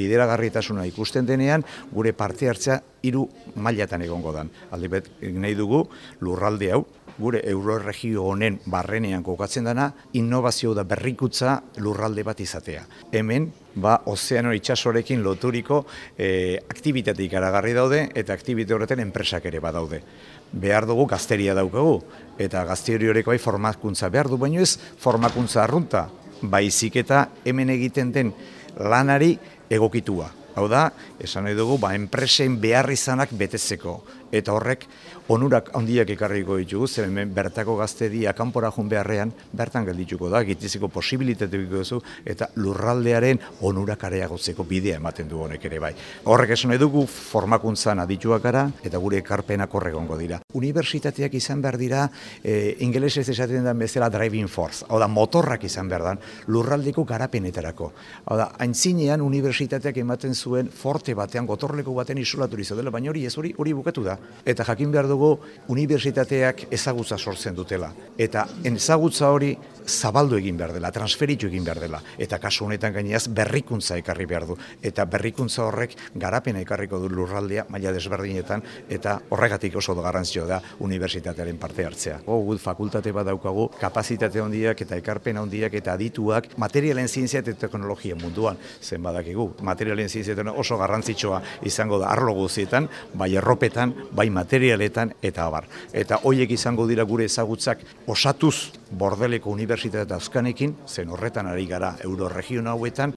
bideragarritasuna ikusten denean, gure parte hartzea hiru mailatan egongo dan. Aldi nahi dugu lurralde hau, gure euroregio honen barrenean kokatzen dana, innovazio da berrikutza lurralde bat izatea. Hemen, ba, ozeano itxasorekin loturiko e, aktibitateik aragarri daude eta aktibitate horreten enpresak ere badaude. Behar dugu gazteria daukagu eta gazteri horreko bai formakuntza behar du, baino ez formakuntza arrunta, baizik eta hemen egiten den lanari egokitua. Hau da, esan nahi dugu, ba, enpresen behar izanak betetzeko. Eta horrek, onurak handiak ekarriko ditugu, zer hemen bertako gazte di akanpora jun beharrean, bertan geldituko da, gitiziko posibilitate duzu, eta lurraldearen onurak areagotzeko bidea ematen du honek ere bai. Horrek esan nahi dugu, formakuntzan adituak gara, eta gure ekarpenak horregongo dira. Unibertsitateak izan behar dira, e, ingelesez esaten den bezala driving force, hau da, motorrak izan behar dan, lurraldeko garapenetarako. Hau da, haintzinean unibertsitateak ematen zuen forte batean, gotorleko batean isolaturizo dela, baina hori ez hori, hori bukatu da eta jakin behar dugu unibertsitateak ezagutza sortzen dutela. Eta ezagutza hori zabaldu egin behar dela, transferitu egin behar dela. Eta kasu honetan gaineaz berrikuntza ekarri behar du. Eta berrikuntza horrek garapena ekarriko du lurraldea maila desberdinetan eta horregatik oso garrantzio da unibertsitatearen parte hartzea. O, gut fakultate bat daukagu, kapazitate handiak eta ekarpen handiak eta adituak materialen zientzia eta teknologia munduan zen badakigu. Materialen zientzia oso garrantzitsua izango da arlo guzietan, bai erropetan, bai materialetan eta abar. Eta hoiek izango dira gure ezagutzak osatuz bordeleko unibertsitatea euskanekin, zen horretan ari gara euroregion hauetan,